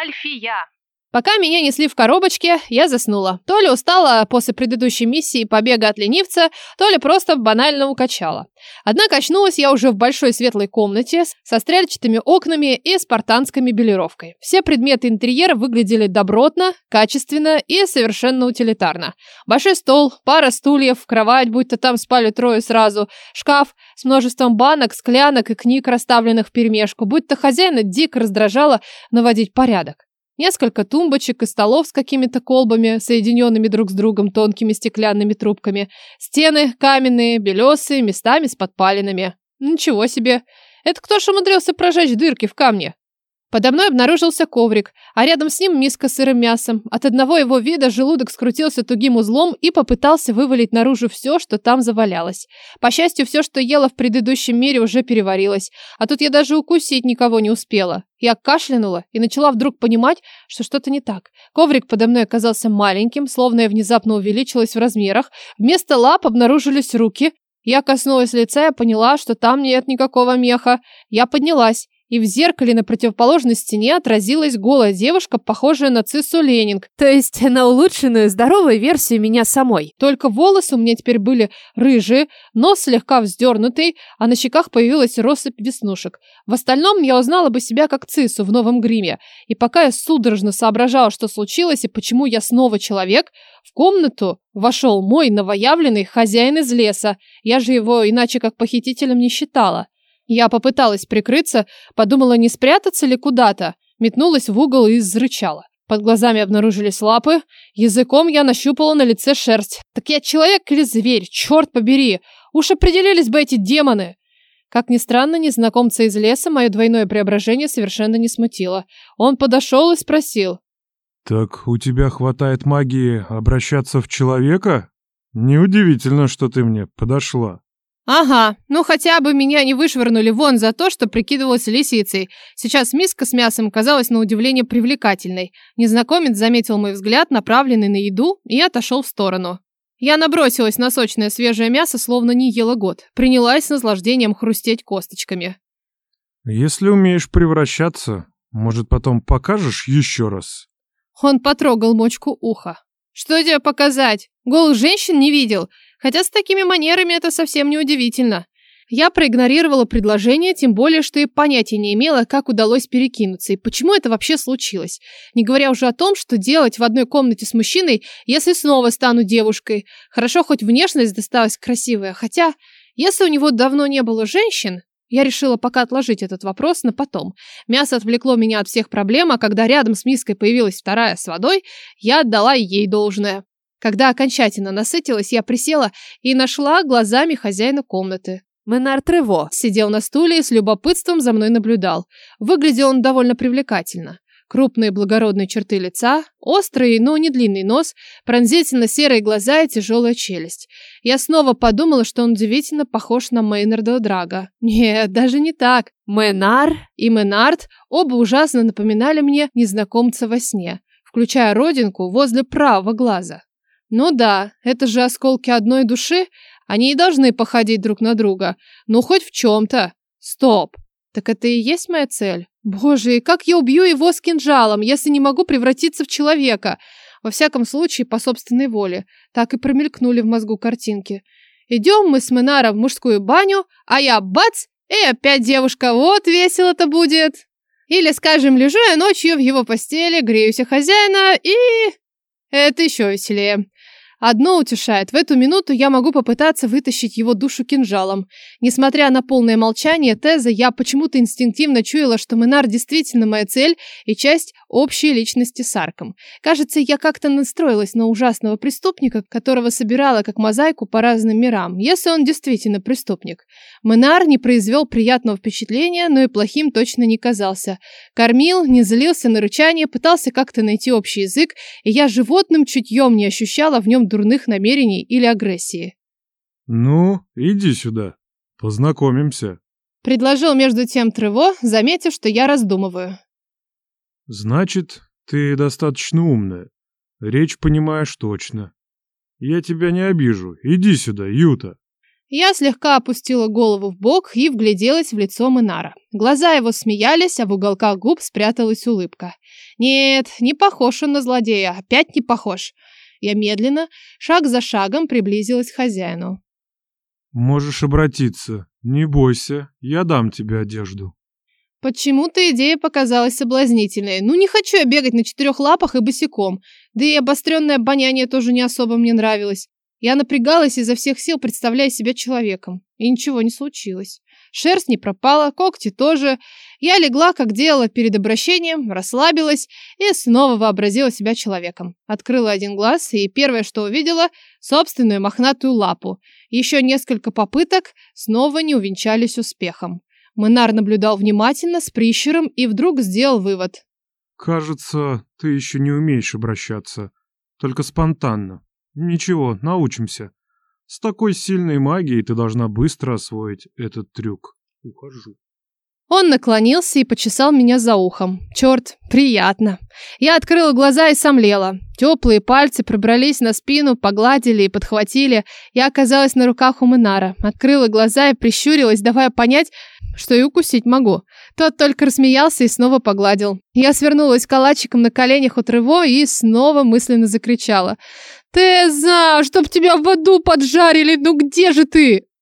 Альфия. Пока меня несли в коробочке, я заснула. То ли устала после предыдущей миссии побега от ленивца, то ли просто банально укачала. Однако очнулась я уже в большой светлой комнате со стрельчатыми окнами и спартанской мебелировкой. Все предметы интерьера выглядели добротно, качественно и совершенно утилитарно. Большой стол, пара стульев, кровать, будто там спали трое сразу, шкаф с множеством банок, склянок и книг, расставленных в перемешку, будто хозяина дико раздражало наводить порядок. Несколько тумбочек и столов с какими-то колбами, соединенными друг с другом тонкими стеклянными трубками. Стены каменные, белесые, местами с подпалинами. Ничего себе. Это кто ж умудрился прожечь дырки в камне? Подо мной обнаружился коврик, а рядом с ним миска с сырым мясом. От одного его вида желудок скрутился тугим узлом и попытался вывалить наружу все, что там завалялось. По счастью, все, что ела в предыдущем мире, уже переварилось. А тут я даже укусить никого не успела. Я кашлянула и начала вдруг понимать, что что-то не так. Коврик подо мной оказался маленьким, словно я внезапно увеличилась в размерах. Вместо лап обнаружились руки. Я коснулась лица и поняла, что там нет никакого меха. Я поднялась и в зеркале на противоположной стене отразилась голая девушка, похожая на Циссу Ленинг, то есть на улучшенную здоровую версию меня самой. Только волосы у меня теперь были рыжие, нос слегка вздернутый, а на щеках появилась россыпь веснушек. В остальном я узнала бы себя как Циссу в новом гриме, и пока я судорожно соображала, что случилось и почему я снова человек, в комнату вошел мой новоявленный хозяин из леса. Я же его иначе как похитителем не считала. Я попыталась прикрыться, подумала, не спрятаться ли куда-то, метнулась в угол и зарычала. Под глазами обнаружились лапы, языком я нащупала на лице шерсть. Так я человек или зверь, черт побери! Уж определились бы эти демоны! Как ни странно, незнакомца из леса мое двойное преображение совершенно не смутило. Он подошел и спросил. «Так у тебя хватает магии обращаться в человека? Неудивительно, что ты мне подошла». Ага, ну хотя бы меня не вышвырнули вон за то, что прикидывалась лисицей. Сейчас миска с мясом казалась на удивление привлекательной. Незнакомец заметил мой взгляд, направленный на еду, и отошел в сторону. Я набросилась на сочное свежее мясо, словно не ела год. Принялась с наслаждением хрустеть косточками. «Если умеешь превращаться, может, потом покажешь еще раз?» Он потрогал мочку уха. «Что тебе показать? Голых женщин не видел. Хотя с такими манерами это совсем не удивительно. Я проигнорировала предложение, тем более, что и понятия не имела, как удалось перекинуться и почему это вообще случилось. Не говоря уже о том, что делать в одной комнате с мужчиной, если снова стану девушкой. Хорошо, хоть внешность досталась красивая, хотя, если у него давно не было женщин, я решила пока отложить этот вопрос на потом. Мясо отвлекло меня от всех проблем, а когда рядом с миской появилась вторая с водой, я отдала ей должное. Когда окончательно насытилась, я присела и нашла глазами хозяина комнаты. Менар Трево сидел на стуле и с любопытством за мной наблюдал. Выглядел он довольно привлекательно. Крупные благородные черты лица, острый, но не длинный нос, пронзительно серые глаза и тяжелая челюсть. Я снова подумала, что он удивительно похож на Мейнарда Драга. Нет, даже не так. Менар и Менард оба ужасно напоминали мне незнакомца во сне, включая родинку возле правого глаза. Ну да, это же осколки одной души, они и должны походить друг на друга. Ну, хоть в чем-то. Стоп. Так это и есть моя цель? Боже, и как я убью его с кинжалом, если не могу превратиться в человека? Во всяком случае, по собственной воле. Так и промелькнули в мозгу картинки. Идем мы с Минара в мужскую баню, а я бац, и опять девушка, вот весело-то будет. Или, скажем, лежу я ночью в его постели, греюсь у хозяина, и... Это еще веселее. Одно утешает, в эту минуту я могу попытаться вытащить его душу кинжалом. Несмотря на полное молчание Теза, я почему-то инстинктивно чуяла, что Минар действительно моя цель и часть общей личности с Арком. Кажется, я как-то настроилась на ужасного преступника, которого собирала как мозаику по разным мирам, если он действительно преступник. Минар не произвел приятного впечатления, но и плохим точно не казался. Кормил, не злился на рычание, пытался как-то найти общий язык, и я животным чутьем не ощущала в нем дурных намерений или агрессии. «Ну, иди сюда, познакомимся», — предложил между тем Трево, заметив, что я раздумываю. «Значит, ты достаточно умная. Речь понимаешь точно. Я тебя не обижу. Иди сюда, Юта». Я слегка опустила голову в бок и вгляделась в лицо Минара. Глаза его смеялись, а в уголках губ спряталась улыбка. Нет, не похож он на злодея, опять не похож. Я медленно, шаг за шагом приблизилась к хозяину. Можешь обратиться. Не бойся, я дам тебе одежду. Почему-то идея показалась соблазнительной. Ну, не хочу я бегать на четырех лапах и босиком. Да и обостренное обоняние тоже не особо мне нравилось. Я напрягалась изо всех сил, представляя себя человеком. И ничего не случилось. Шерсть не пропала, когти тоже. Я легла, как делала перед обращением, расслабилась и снова вообразила себя человеком. Открыла один глаз и первое, что увидела, собственную мохнатую лапу. Еще несколько попыток снова не увенчались успехом. Монар наблюдал внимательно, с прищуром и вдруг сделал вывод. «Кажется, ты еще не умеешь обращаться. Только спонтанно. Ничего, научимся. С такой сильной магией ты должна быстро освоить этот трюк. Ухожу». Он наклонился и почесал меня за ухом. Черт, приятно. Я открыла глаза и сомлела. Теплые пальцы пробрались на спину, погладили и подхватили. Я оказалась на руках у Минара. Открыла глаза и прищурилась, давая понять, что и укусить могу. Тот только рассмеялся и снова погладил. Я свернулась калачиком на коленях от Рыво и снова мысленно закричала. «Теза, чтоб тебя в аду поджарили, ну где же ты?»